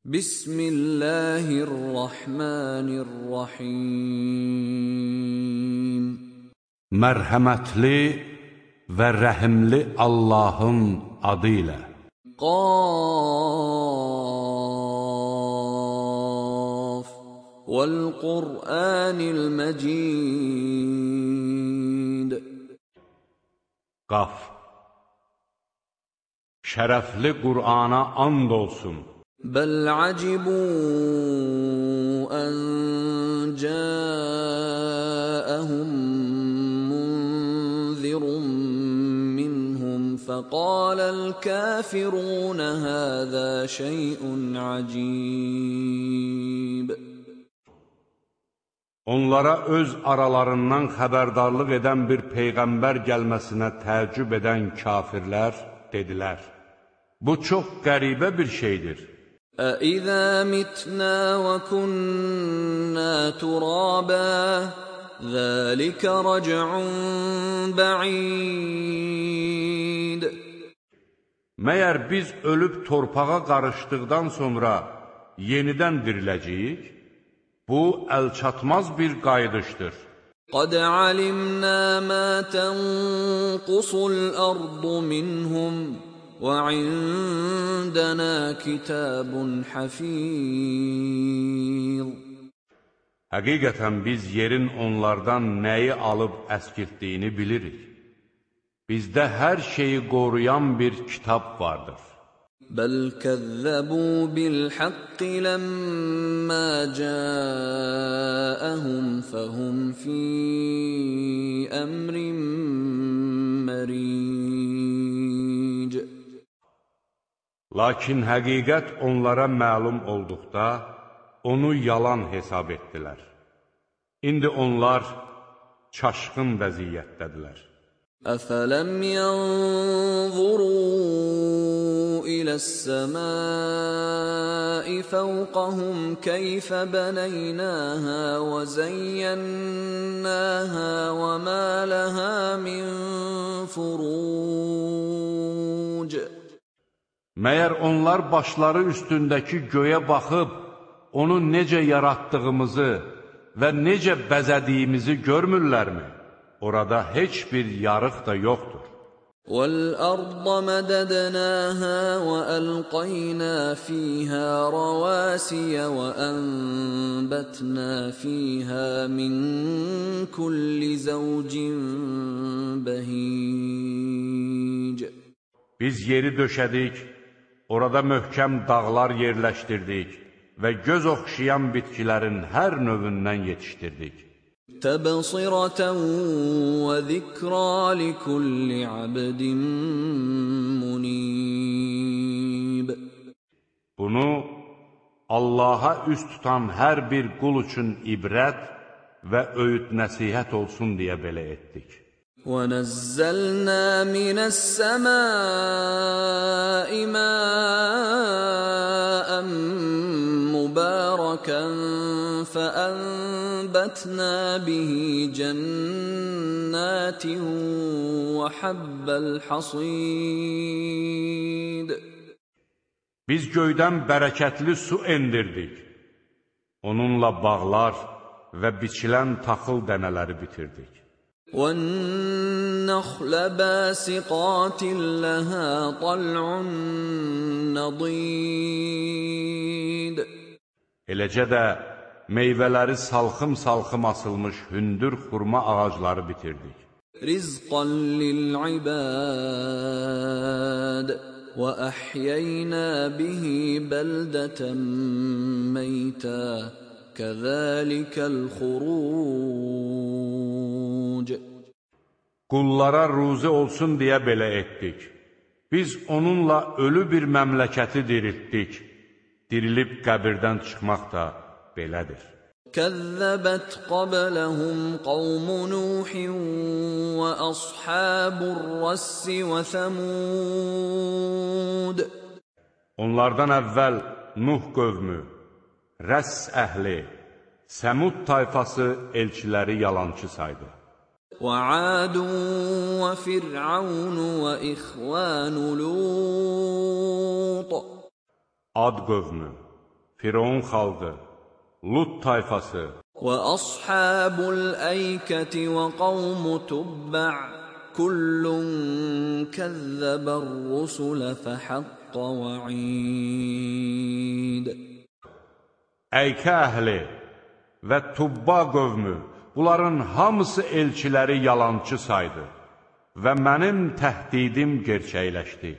Bismillahirrahmanirrahim. Mərhəmətli və rəhimli Allahın adı ilə. Qaf Vəl-Qur'anil Məcid. Qaf. Şərəfli Qur'ana and olsun. Bəl acibu ən cəəhum munzirun minhum fəqaləl kafirun həzə şey'un acib. Onlara öz aralarından xəbərdarlıq edən bir peyğəmbər gəlməsinə təəccüb edən kafirlər dedilər. Bu çox qəribə bir şeydir. أَإِذَا مِتْنَا وَكُنَّا تُرَابًا ذَلِكَ رَجْعٌ بَعِيدٌ Məyər biz ölüb torpağa qarışdıqdan sonra yenidən diriləcəyik? Bu, əlçatmaz bir qayıdışdır. قَدْ عَلِمْنَا مَا تَنْقُصُ الْأَرْضُ مِنْهُمْ وعندنا كتاب hafiz Həqiqətən biz yerin onlardan nəyi alıb əskirtdiyini bilirik. Bizdə hər şeyi qoruyan bir kitab vardır. Bəl kəzzəbu bil haqqi ləmmə cəəəhum fəhum fi əmrin mərin Lakin həqiqət onlara məlum olduqda, onu yalan hesab etdilər. İndi onlar çaşqın vəziyyətdədirlər. Əfələm yanzuru iləs-səmai fəvqəhum keyfə bənəynəhə və zəyyənnəhə və mə ləhə min furur. Məyər onlar başları üstündəki göyə baxıb, onu necə yaratdığımızı və necə bəzədiyimizi görmürlərmi? Orada heç bir yarıq da yoxdur. وَالْأَرْضَ مَدَدْنَاهَا وَأَلْقَيْنَا فِيهَا رَوَاسِيَ وَأَنبَتْنَا فِيهَا مِن كُلِّ زَوْجٍ بَهِيجٍ Biz yeri döşədik, Orada möhkəm dağlar yerləşdirdik və göz oxşayan bitkilərin hər növündən yetişdirdik. Təbsirətən və zikrə li kulli abdin munib. Bunu Allaha üst tutan hər bir qul üçün ibrət və öyüd nəsihət olsun deyə belə etdik. وَنَزَّلْنَا مِنَ السَّمَاءِ مَاءً مُبَارَكًا فَأَنبَتْنَا بِهِ جَنَّاتٍ وَحَبَّ الْحَصِيدِ Biz göydən bərəkətli su endirdik. Onunla bağlar və biçilən taxıl dənələri bitirdik. وَالنَّخْلَ بَاسِقَاتٍ لَهَا طَلْعٌ نَضِيدٌ Eləcə də meyvələri salxım-salxım asılmış hündür xurma ağacları bitirdik. رِزْقًا لِلْعِبَادِ وَأَحْيَيْنَا بِهِ بَلْدَةً مَيْتًا كَذَلِكَ الْخُرُوجُ Qullara ruzi olsun deyə belə etdik. Biz onunla ölü bir məmləkəti diriltdik. Dirilib qəbirdən çıxmaq da belədir. كَذَّبَتْ قَبْلَهُمْ قَوْمُ نُوحٍ وَأَصْحَابُ الرَّسِّ وَثَمُودَ Onlardan əvvəl Nuh qövmü, Rəss əhli, Səmud tayfası elçiləri yalançı saydı. وَعَادٌ وَفِرْعَوْنُ وَإِخْوَانُ لُوطٍ Ad qövmü, Firon xalqı, Lut tayfası, وأصحاب الأيكة وقوم تبع كل كذب الرسل فحق وعيد Əykə əhli və Tubba qövmü bunların hamısı elçiləri yalançı saydı və mənim təhdidim gerçəkləşdi.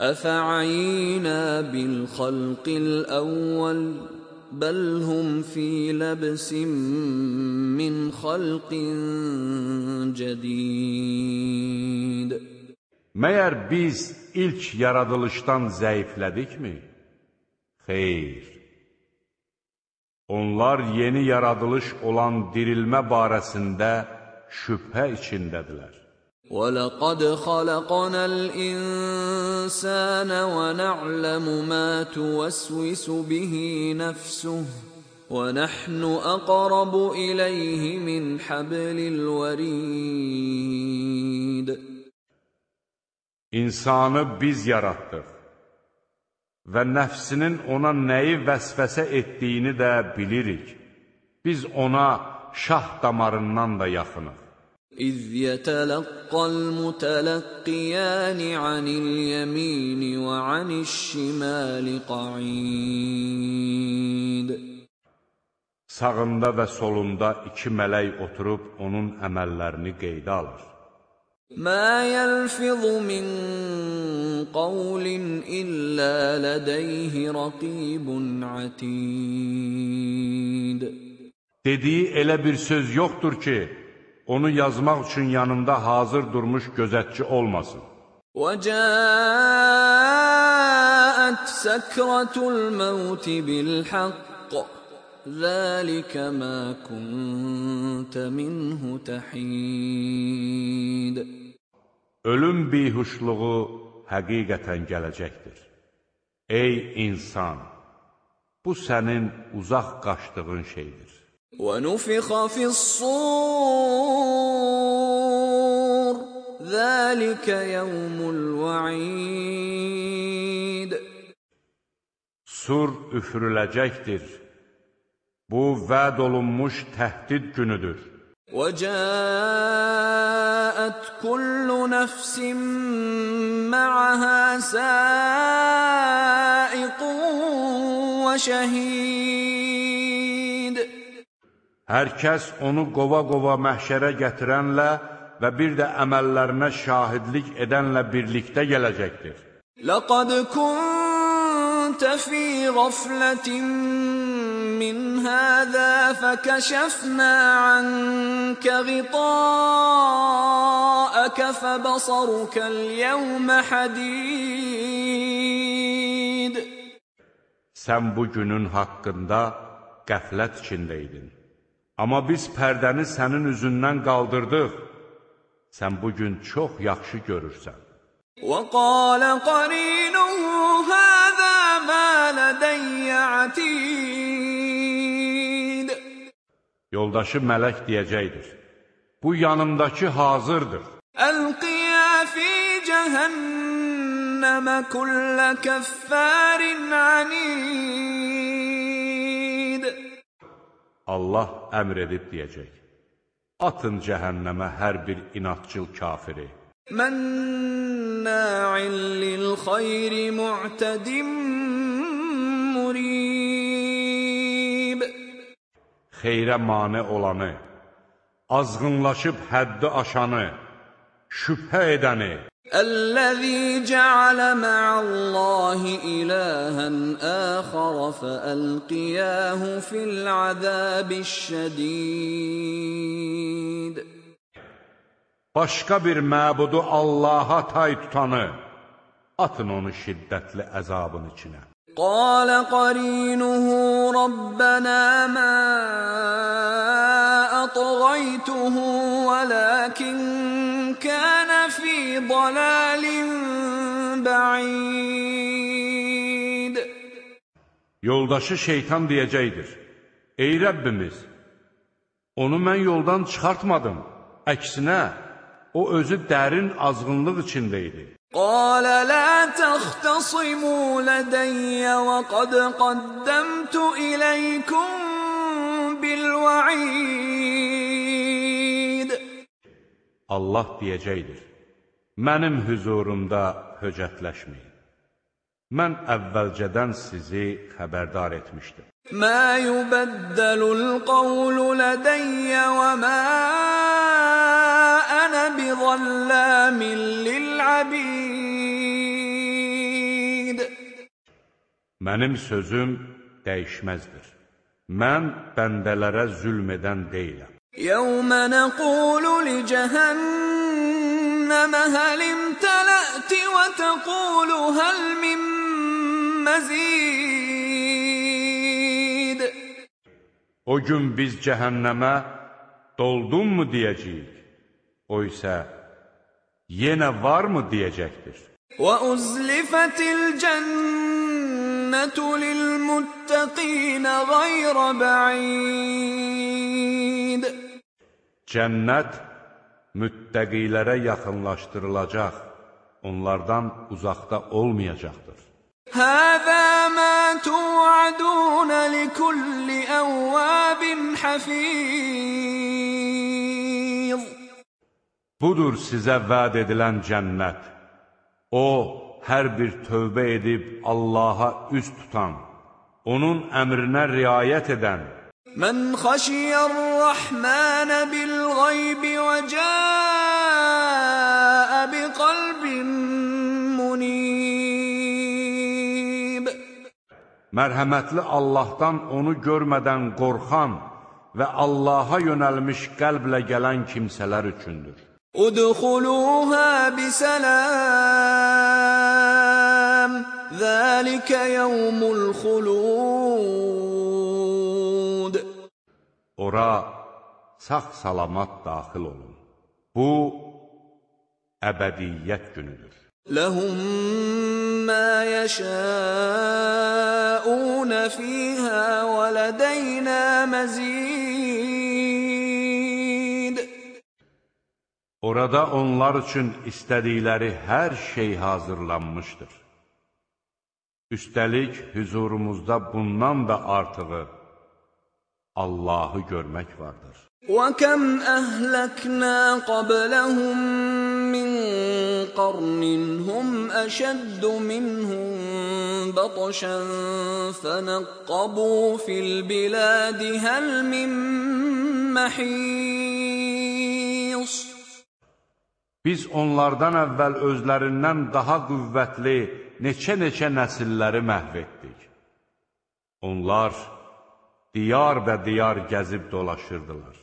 Əfəayinə bil xalqil əvvəl bəl hum fi ləbsin min xalqin cədid. Məyər biz ilk yaradılışdan zəiflədikmi? Xeyr. Onlar yeni yaradılış olan dirilmə barəsində şübhə içindədirlər. ولقد خلقنا الإنسان ونعلم ما توسوس به نفسه ونحن أقرب إليه من حبل الوريد İnsanı biz yaratdıq və nəfsinin ona nəyi vəsvəsə etdiyini də bilirik. Biz ona şah damarından da yaxınıq. İz yətələqqəl mütələqqiyəni anil yəmini və anil şiməli qaid. Sağında və solunda iki mələk oturub onun əməllərini qeydə alır. Mə yəlfizu min قول إلا لديه رقيب عتيد Dediyi elə bir söz yoxdur ki, onu yazmaq üçün yanında hazır durmuş gözətçi olmasın. وجاءت سكرة الموت بالحق ذلك ما كنت منه تحيد Ölüm bihuşluğu həqiqətən gələcəkdir. Ey insan, bu sənin uzaq qaçdığın şeydir. ونفخ في الصور ذلك يوم الوعيد Sur üfürüləcəkdir. Bu, vəd olunmuş təhdid günüdür. وجاءت كل نفس معها سائق وشهيد Hər kəs onu qova-qova məhşərə gətirənlə və bir də əməllərinə şahidlik edənlə birlikdə gələcəkdir. لقد كنت في غفلة من هذا فكشفنا عنك غطاءك فبصرك اليوم حديد Sən bu günün haqqında qəflət içindəydin. Amma biz pərdəni sənin üzündən qaldırdıq. Sən bu gün çox yaxşı görürsən. وقال قرينه هذا ما لدي عتيد Yoldaşı mələk deyəcəkdir. Bu yanımdakı hazırdır. Əlqiyə fi cəhənnəmə kullə kəffərin anid. Allah əmr edib deyəcək. Atın cəhənnəmə hər bir inatçıl kafiri. Mənna'in lil xayri mu'tədim Xeyrə mane olanı, azğınlaşıb həddi aşanı, şübhə edəni, الذي جعل مع الله إلها آخر فألقياه في العذاب الشديد başqa bir məbudu Allaha tay tutanı, atın onu şiddətli əzabın içinə. قال قرينه ربنا ما أطغيته ولكن كان في ضلال بعيد Yoldaşı şeytan deyəcəkdir, Ey Rəbbimiz, onu mən yoldan çıxartmadım, əksinə, o özü dərin azğınlıq içində idi. قال لا تختصموا لدي وقد قدمت إليكم bilvəid Allah deyəcəkdir. Mənim huzurumda höcətləşməyin. Mən əvvəlcədən sizi xəbərdar etmişdim. Mə yubəddəlul qawlu lədəyyə və mə ənə bi zəllamin lil-əbid Mənim sözüm dəyişməzdir. Mən bəndələrə zülm edən deyiləm. Yəvmə nəqulu li cəhənnəmə həlim tələti və təqulu həl min məzid. O gün biz cəhənnəmə doldun mu deyəcəyik? O isə yenə varmı deyəcəkdir. Və uzlifətil cənnə الجنة للمتقين غير بعيد Cənnət müttəqilərə yaxınlaşdırılacaq, onlardan uzaqda olmayacaqdır. هذا ما توعدون لكل أواب حفيظ Budur sizə vəd edilən cənnət. O, hər bir tövbə edib Allaha üz tutan, onun əmrinə riayət edən, Mən xəşiyyər-rəhmənə bil-ğaybi və cəəə bi qalbin munib. Mərhəmətli Allahdan onu görmədən qorxan və Allaha yönəlmiş qəlblə gələn kimsələr üçündür. ادخلوها بسلام ذلك يوم الخلود Ora sağ salamat daxil olun. Bu əbədiyyət günüdür. Ləhum mə yəşəun fīhə və lədəynə məzid Orada onlar üçün istədikləri hər şey hazırlanmışdır. Üstəlik, hüzurumuzda bundan da artığı Allahı görmək vardır. وكم أهلكنا قبلهم من قرن هم أشد منهم بطشا فنقبوا في البلاد هل من محيص Biz onlardan əvvəl özlərindən daha qüvvətli neçə-neçə nəsilləri məhv etdik. Onlar diyar və diyar gəzib dolaşırdılar.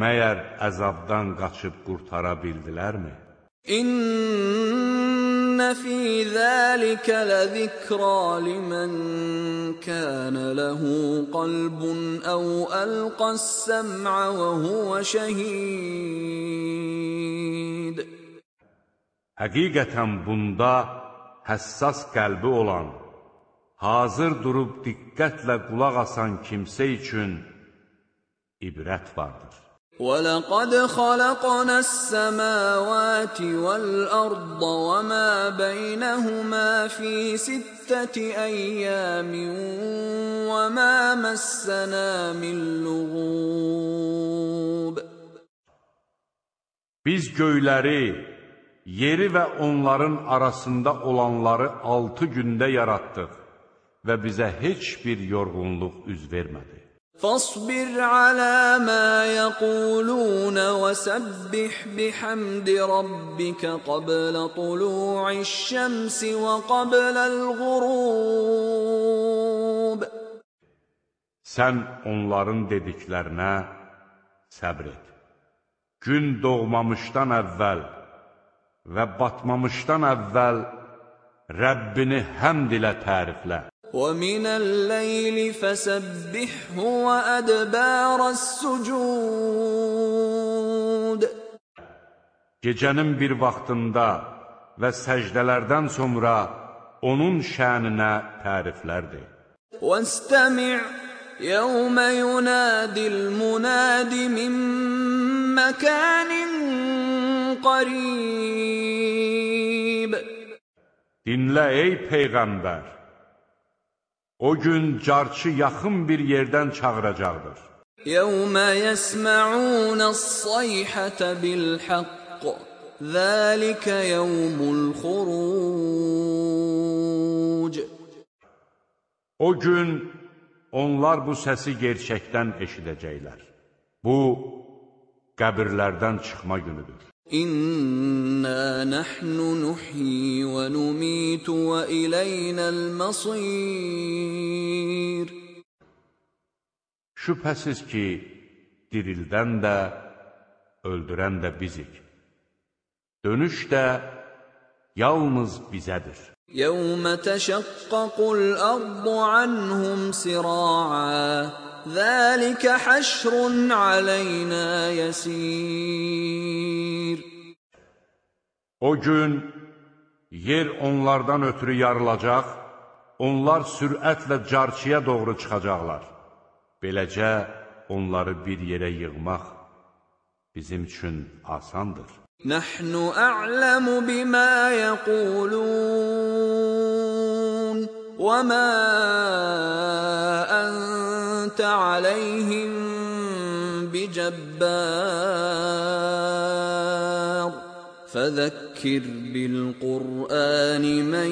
Məyər əzabdan qaçıb qurtara bildilərmi? inna fi zalika lazikra limen kana lahu qalbun aw alqa as-sam'a wa huwa şahid. Həqiqətən bunda həssas qəlbi olan, hazır durub diqqətlə qulaq asan kimsə üçün ibrət vardır. ولقد خلقنا السماوات والأرض وما بينهما في ستة أيام وما مسنا من لغوب Biz göyləri, yeri və onların arasında olanları altı gündə yaratdıq və bizə heç bir yorğunluq üz vermədi. فاصبر على ما يقولون وسبح بحمد ربك قبل طلوع الشمس وقبل الغروب Sən onların dediklərinə səbr et. Gün doğmamışdan əvvəl və batmamışdan əvvəl Rəbbini həmd ilə təriflə. ومن الليل فسبحه وأدبار السجود Gecənin bir vaxtında və səcdələrdən sonra onun şəninə təriflərdir. واستمع يوم ينادي المناد من مكان قريب Dinlə ey Peyğəmbər! O gün carçı yaxın bir yerdən çağıracaqdır. Yəvmə yəsməunəs-sayhətə bil-haqq. Zəlikə yəvmul-xuruc. O gün onlar bu səsi gerçəkdən eşidəcəklər. Bu, qəbirlərdən çıxma günüdür. إنا نحن نحيي ونميت وإلينا المصير Şübhəsiz ki, dirildən də, öldürən də bizik. Dönüş də yalnız bizədir. يوم تشقق الأرض عنهم سراعا ذلك حشر علينا يسير O gün yer onlardan ötürü yarılacaq, onlar sürətlə carçıya doğru çıxacaqlar. Beləcə onları bir yerə yığmaq bizim üçün asandır. نحن أعلم بما يقولون وما أنت عليهم بجبار فذكر بالقرآن من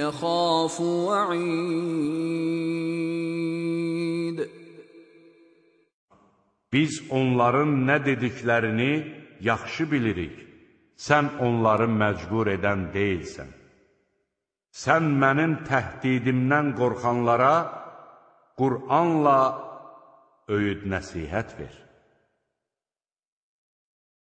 يخاف وعيد Biz onların nə dediklərini yaxşı bilirik. Sən onları məcbur edən deyilsən. Sən mənim təhdidimdən qorxanlara Qur'anla öyüd nəsihət ver.